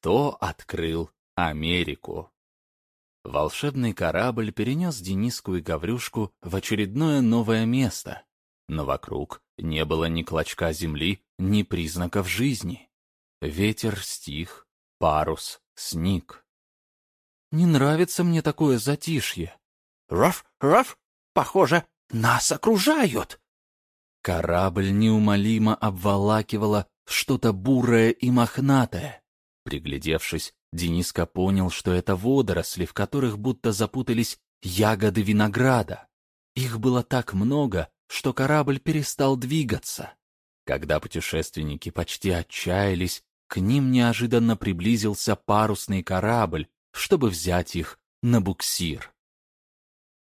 кто открыл Америку. Волшебный корабль перенес Дениску и Гаврюшку в очередное новое место, но вокруг не было ни клочка земли, ни признаков жизни. Ветер стих, парус сник. «Не нравится мне такое затишье». «Раф, раф, похоже, нас окружают!» Корабль неумолимо обволакивало что-то бурое и мохнатое. Приглядевшись, Дениска понял, что это водоросли, в которых будто запутались ягоды винограда. Их было так много, что корабль перестал двигаться. Когда путешественники почти отчаялись, к ним неожиданно приблизился парусный корабль, чтобы взять их на буксир.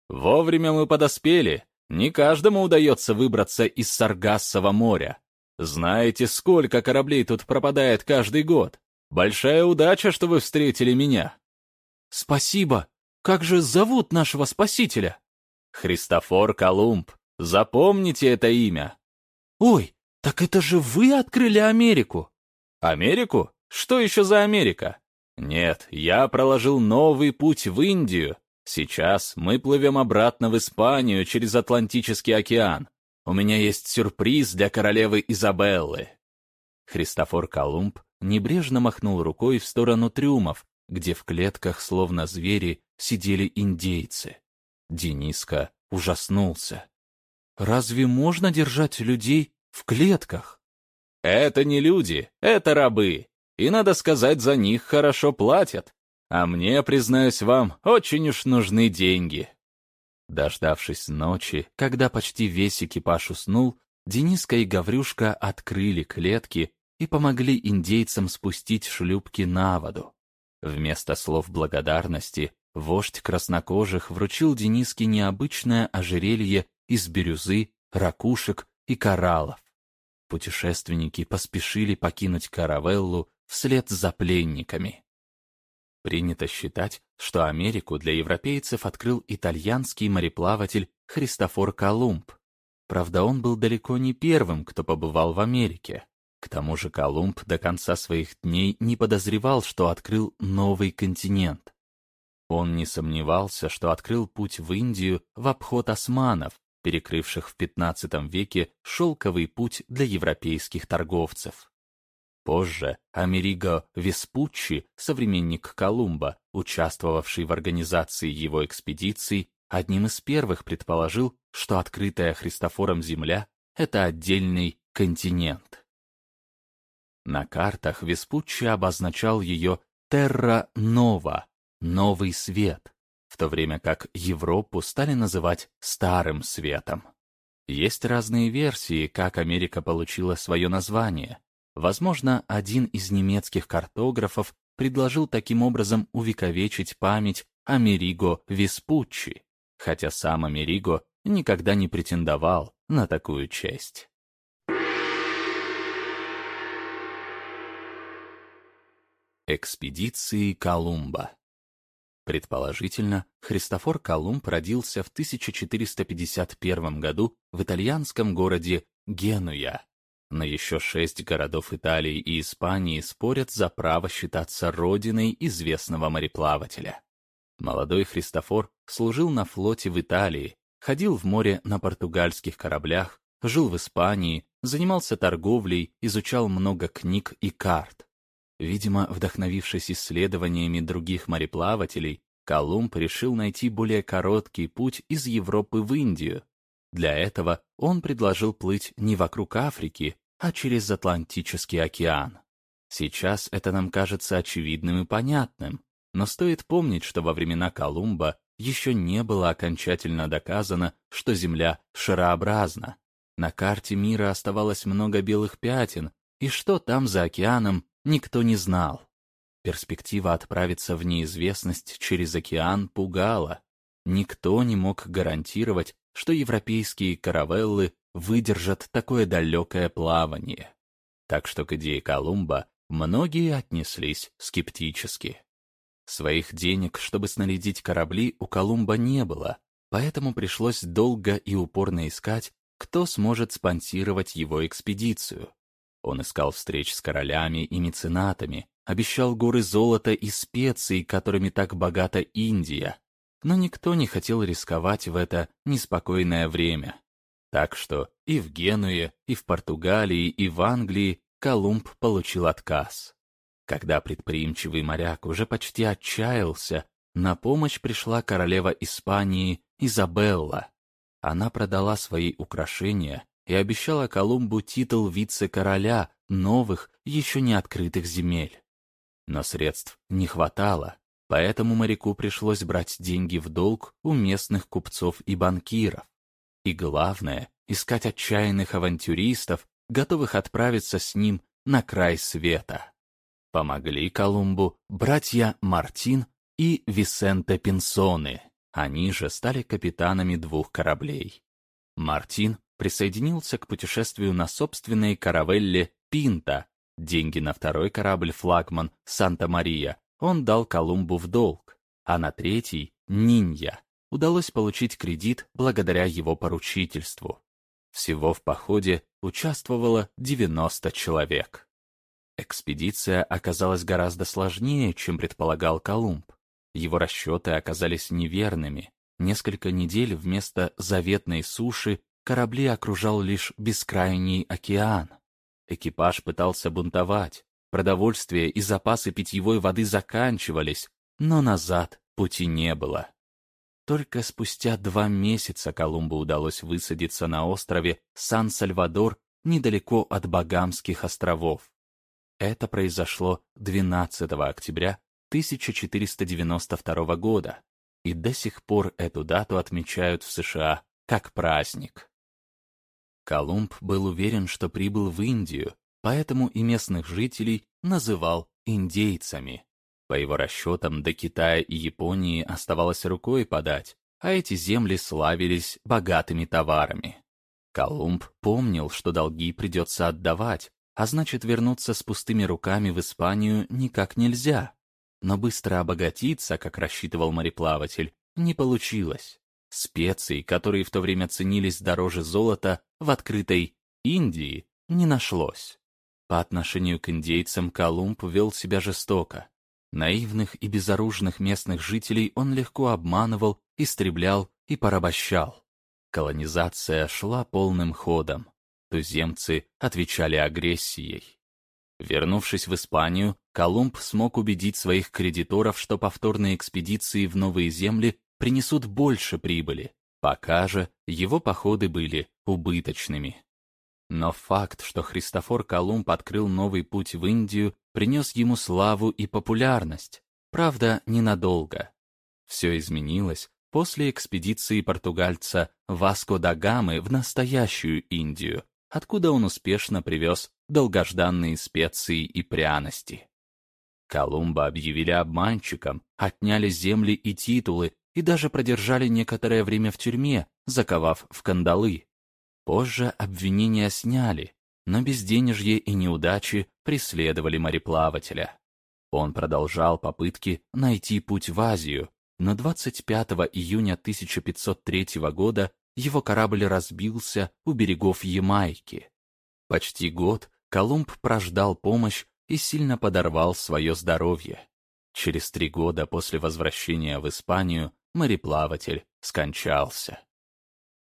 «Вовремя мы подоспели. Не каждому удается выбраться из Саргассова моря. Знаете, сколько кораблей тут пропадает каждый год? Большая удача, что вы встретили меня». «Спасибо. Как же зовут нашего спасителя?» «Христофор Колумб. Запомните это имя». «Ой, так это же вы открыли Америку!» «Америку? Что еще за Америка?» «Нет, я проложил новый путь в Индию. Сейчас мы плывем обратно в Испанию через Атлантический океан. У меня есть сюрприз для королевы Изабеллы». Христофор Колумб небрежно махнул рукой в сторону трюмов, где в клетках, словно звери, сидели индейцы. Дениска ужаснулся. Разве можно держать людей в клетках? Это не люди, это рабы. И, надо сказать, за них хорошо платят. А мне, признаюсь вам, очень уж нужны деньги. Дождавшись ночи, когда почти весь экипаж уснул, Дениска и Гаврюшка открыли клетки и помогли индейцам спустить шлюпки на воду. Вместо слов благодарности вождь краснокожих вручил Дениске необычное ожерелье из бирюзы, ракушек и кораллов. Путешественники поспешили покинуть каравеллу вслед за пленниками. Принято считать, что Америку для европейцев открыл итальянский мореплаватель Христофор Колумб. Правда, он был далеко не первым, кто побывал в Америке. К тому же Колумб до конца своих дней не подозревал, что открыл новый континент. Он не сомневался, что открыл путь в Индию в обход османов, перекрывших в XV веке шелковый путь для европейских торговцев. Позже Америго Веспуччи, современник Колумба, участвовавший в организации его экспедиций, одним из первых предположил, что открытая Христофором земля — это отдельный континент. На картах Веспуччи обозначал ее «Терра Нова» — «Новый свет», в то время как Европу стали называть Старым Светом. Есть разные версии, как Америка получила свое название. Возможно, один из немецких картографов предложил таким образом увековечить память Америго Веспуччи, хотя сам Америго никогда не претендовал на такую честь. Экспедиции Колумба Предположительно, Христофор Колумб родился в 1451 году в итальянском городе Генуя. Но еще шесть городов Италии и Испании спорят за право считаться родиной известного мореплавателя. Молодой Христофор служил на флоте в Италии, ходил в море на португальских кораблях, жил в Испании, занимался торговлей, изучал много книг и карт. Видимо, вдохновившись исследованиями других мореплавателей, Колумб решил найти более короткий путь из Европы в Индию. Для этого он предложил плыть не вокруг Африки, а через Атлантический океан. Сейчас это нам кажется очевидным и понятным, но стоит помнить, что во времена Колумба еще не было окончательно доказано, что Земля шарообразна. На карте мира оставалось много белых пятен, и что там за океаном, никто не знал. Перспектива отправиться в неизвестность через океан пугала. Никто не мог гарантировать, что европейские каравеллы выдержат такое далекое плавание. Так что к идее Колумба многие отнеслись скептически. Своих денег, чтобы снарядить корабли, у Колумба не было, поэтому пришлось долго и упорно искать, кто сможет спонсировать его экспедицию. Он искал встреч с королями и меценатами, обещал горы золота и специй, которыми так богата Индия. Но никто не хотел рисковать в это неспокойное время. Так что и в Генуе, и в Португалии, и в Англии Колумб получил отказ. Когда предприимчивый моряк уже почти отчаялся, на помощь пришла королева Испании Изабелла. Она продала свои украшения и обещала Колумбу титул вице-короля новых, еще не открытых земель. Но средств не хватало, поэтому моряку пришлось брать деньги в долг у местных купцов и банкиров. И главное, искать отчаянных авантюристов, готовых отправиться с ним на край света. Помогли Колумбу братья Мартин и Висенте Пинсоны. Они же стали капитанами двух кораблей. Мартин присоединился к путешествию на собственной каравелле «Пинта». Деньги на второй корабль-флагман «Санта-Мария» он дал Колумбу в долг, а на третий «Нинья» удалось получить кредит благодаря его поручительству. Всего в походе участвовало 90 человек. Экспедиция оказалась гораздо сложнее, чем предполагал Колумб. Его расчеты оказались неверными. Несколько недель вместо заветной суши корабли окружал лишь бескрайний океан. Экипаж пытался бунтовать, продовольствие и запасы питьевой воды заканчивались, но назад пути не было. Только спустя два месяца Колумбу удалось высадиться на острове Сан-Сальвадор недалеко от Багамских островов. Это произошло 12 октября 1492 года, и до сих пор эту дату отмечают в США как праздник. Колумб был уверен, что прибыл в Индию, поэтому и местных жителей называл индейцами. По его расчетам, до Китая и Японии оставалось рукой подать, а эти земли славились богатыми товарами. Колумб помнил, что долги придется отдавать, а значит вернуться с пустыми руками в Испанию никак нельзя. Но быстро обогатиться, как рассчитывал мореплаватель, не получилось. Специй, которые в то время ценились дороже золота, в открытой Индии не нашлось. По отношению к индейцам Колумб вел себя жестоко. Наивных и безоружных местных жителей он легко обманывал, истреблял и порабощал. Колонизация шла полным ходом. Туземцы отвечали агрессией. Вернувшись в Испанию, Колумб смог убедить своих кредиторов, что повторные экспедиции в новые земли принесут больше прибыли, пока же его походы были убыточными. Но факт, что Христофор Колумб открыл новый путь в Индию, принес ему славу и популярность. Правда, ненадолго. Все изменилось после экспедиции португальца Васко да Гамы в настоящую Индию, откуда он успешно привез долгожданные специи и пряности. Колумба объявили обманщиком, отняли земли и титулы и даже продержали некоторое время в тюрьме, заковав в кандалы. Позже обвинения сняли, но безденежье и неудачи преследовали мореплавателя. Он продолжал попытки найти путь в Азию, но 25 июня 1503 года его корабль разбился у берегов Ямайки. Почти год Колумб прождал помощь и сильно подорвал свое здоровье. Через три года после возвращения в Испанию мореплаватель скончался.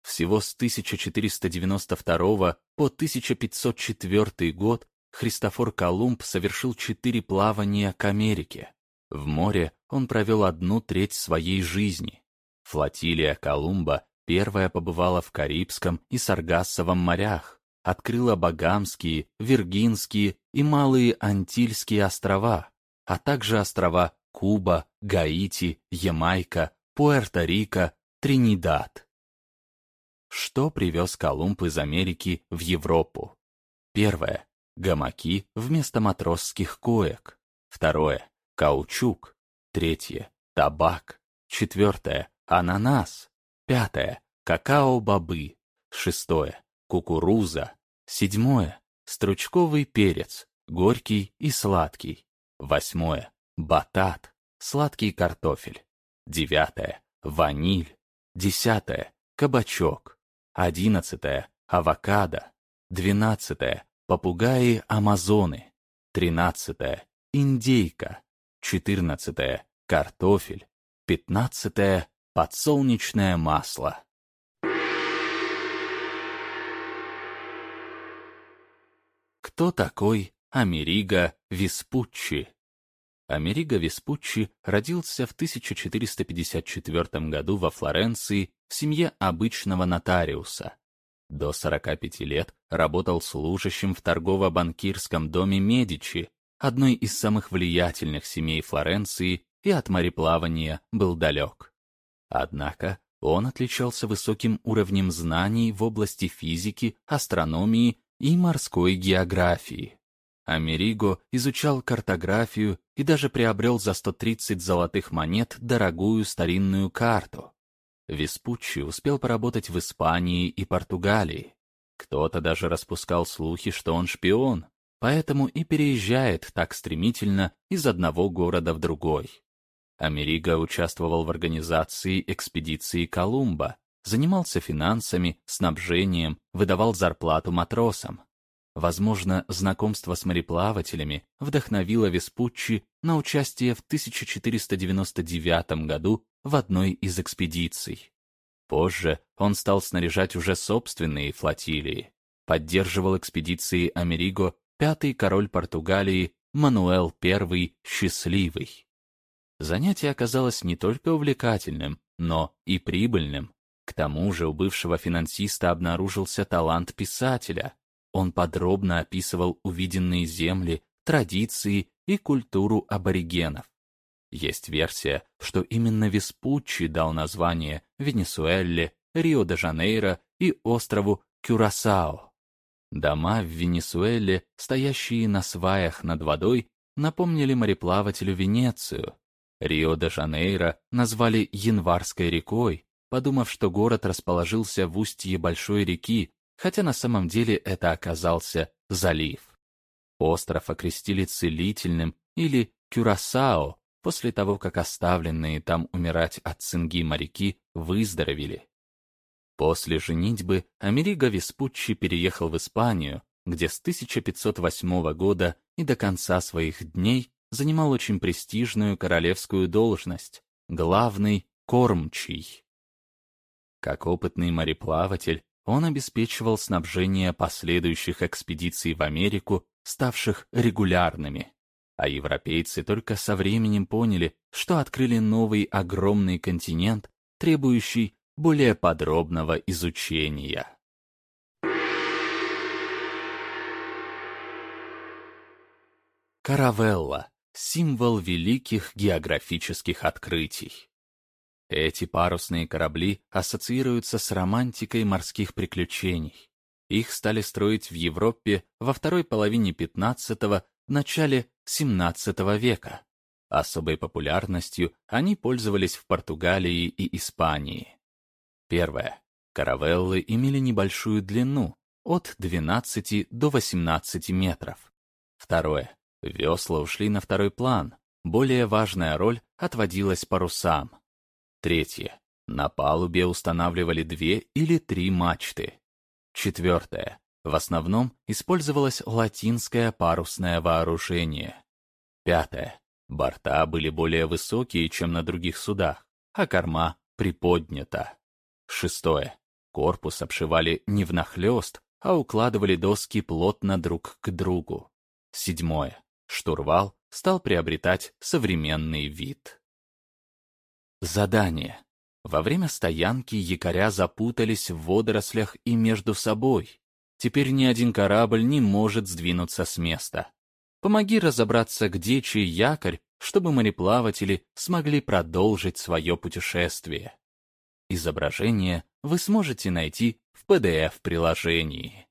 Всего с 1492 по 1504 год Христофор Колумб совершил четыре плавания к Америке. В море он провел одну треть своей жизни. Флотилия Колумба первая побывала в Карибском и Саргассовом морях, открыла Багамские, Виргинские и Малые Антильские острова, а также острова Куба, Гаити, Ямайка, Пуэрто-Рико, Тринидад. Что привез Колумб из Америки в Европу? Первое. Гамаки вместо матросских коек. Второе. Каучук. Третье. Табак. Четвертое. Ананас. Пятое. Какао-бобы. Шестое. Кукуруза. Седьмое. Стручковый перец. Горький и сладкий. Восьмое. Батат. Сладкий картофель. Девятое. Ваниль. Десятое. Кабачок. Одиннадцатое — авокадо. Двенадцатое — попугаи-амазоны. Тринадцатое — индейка. Четырнадцатое — картофель. Пятнадцатое — подсолнечное масло. Кто такой Америго Веспуччи? Америго Веспуччи родился в 1454 году во Флоренции в семье обычного нотариуса. До 45 лет работал служащим в торгово-банкирском доме Медичи, одной из самых влиятельных семей Флоренции, и от мореплавания был далек. Однако он отличался высоким уровнем знаний в области физики, астрономии и морской географии. Америго изучал картографию и даже приобрел за 130 золотых монет дорогую старинную карту. Веспуччи успел поработать в Испании и Португалии. Кто-то даже распускал слухи, что он шпион, поэтому и переезжает так стремительно из одного города в другой. Америго участвовал в организации экспедиции Колумба, занимался финансами, снабжением, выдавал зарплату матросам. Возможно, знакомство с мореплавателями вдохновило Веспуччи на участие в 1499 году в одной из экспедиций. Позже он стал снаряжать уже собственные флотилии. Поддерживал экспедиции Америго пятый король Португалии Мануэл I Счастливый. Занятие оказалось не только увлекательным, но и прибыльным. К тому же у бывшего финансиста обнаружился талант писателя. Он подробно описывал увиденные земли, традиции и культуру аборигенов. Есть версия, что именно Веспуччи дал название Венесуэле, Рио-де-Жанейро и острову Кюрасао. Дома в Венесуэле, стоящие на сваях над водой, напомнили мореплавателю Венецию. Рио-де-Жанейро назвали Январской рекой, подумав, что город расположился в устье большой реки, хотя на самом деле это оказался залив. Остров окрестили целительным или Кюрасао после того, как оставленные там умирать от цинги моряки выздоровели. После женитьбы Америго Веспуччи переехал в Испанию, где с 1508 года и до конца своих дней занимал очень престижную королевскую должность — главный кормчий. Как опытный мореплаватель, он обеспечивал снабжение последующих экспедиций в Америку, ставших регулярными. А европейцы только со временем поняли, что открыли новый огромный континент, требующий более подробного изучения. Каравелла — символ великих географических открытий. Эти парусные корабли ассоциируются с романтикой морских приключений. Их стали строить в Европе во второй половине 15 начале XVII века. Особой популярностью они пользовались в Португалии и Испании. Первое. Каравеллы имели небольшую длину, от 12 до 18 метров. Второе. Весла ушли на второй план. Более важная роль отводилась парусам. Третье. На палубе устанавливали две или три мачты. Четвертое. В основном использовалось латинское парусное вооружение. Пятое. Борта были более высокие, чем на других судах, а корма приподнята. Шестое. Корпус обшивали не внахлёст, а укладывали доски плотно друг к другу. Седьмое. Штурвал стал приобретать современный вид. Задание. Во время стоянки якоря запутались в водорослях и между собой. Теперь ни один корабль не может сдвинуться с места. Помоги разобраться, где чей якорь, чтобы мореплаватели смогли продолжить свое путешествие. Изображение вы сможете найти в PDF-приложении.